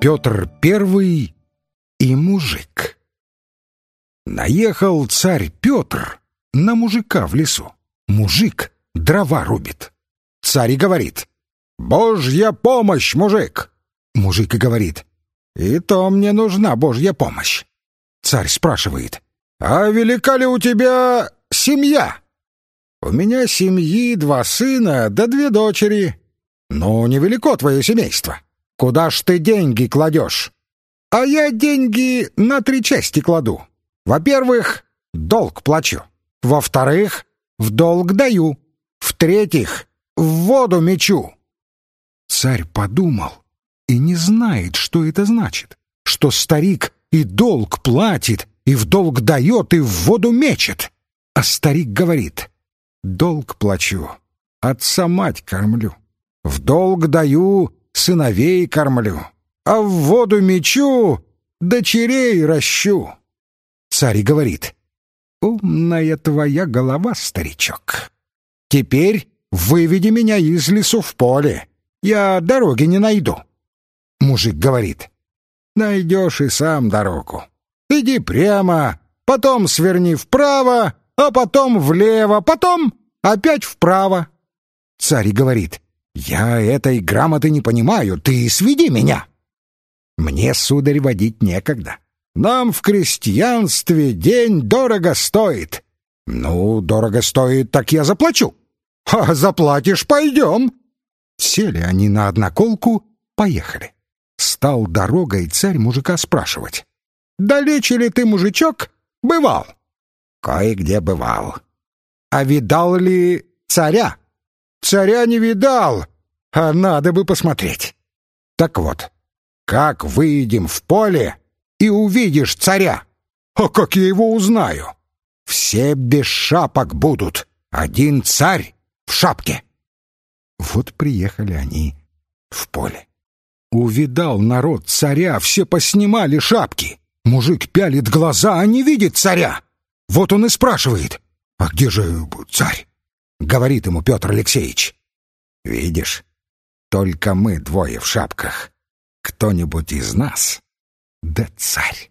Петр Первый и мужик. Наехал царь Петр на мужика в лесу. Мужик дрова рубит. Царь и говорит, «Божья помощь, мужик!» Мужик и говорит, «И то мне нужна Божья помощь». Царь спрашивает, «А велика ли у тебя семья?» «У меня семьи два сына да две дочери». «Ну, невелико твое семейство. Куда ж ты деньги кладешь?» «А я деньги на три части кладу. Во-первых, долг плачу. Во-вторых, в долг даю. В-третьих, в воду мечу». Царь подумал и не знает, что это значит. Что старик и долг платит, и в долг дает, и в воду мечет. А старик говорит, долг плачу, отца мать кормлю. В долг даю, сыновей кормлю, а в воду мечу, дочерей ращу. Царь говорит, умная твоя голова, старичок. Теперь выведи меня из лесу в поле, я дороги не найду. Мужик говорит, найдешь и сам дорогу. Иди прямо, потом сверни вправо, а потом влево, потом опять вправо. Царь говорит, я этой грамоты не понимаю, ты сведи меня. Мне, сударь, водить некогда. Нам в крестьянстве день дорого стоит. Ну, дорого стоит, так я заплачу. А заплатишь, пойдем. Сели они на одноколку, поехали. Стал дорогой царь мужика спрашивать. «Далече ли ты, мужичок, бывал?» «Кое-где бывал». «А видал ли царя?» «Царя не видал, а надо бы посмотреть». «Так вот, как выйдем в поле и увидишь царя?» «А как я его узнаю?» «Все без шапок будут, один царь в шапке». Вот приехали они в поле. Увидал народ царя, все поснимали шапки. Мужик пялит глаза, а не видит царя. Вот он и спрашивает, «А где же царь?» Говорит ему Петр Алексеевич. «Видишь, только мы двое в шапках. Кто-нибудь из нас, да царь».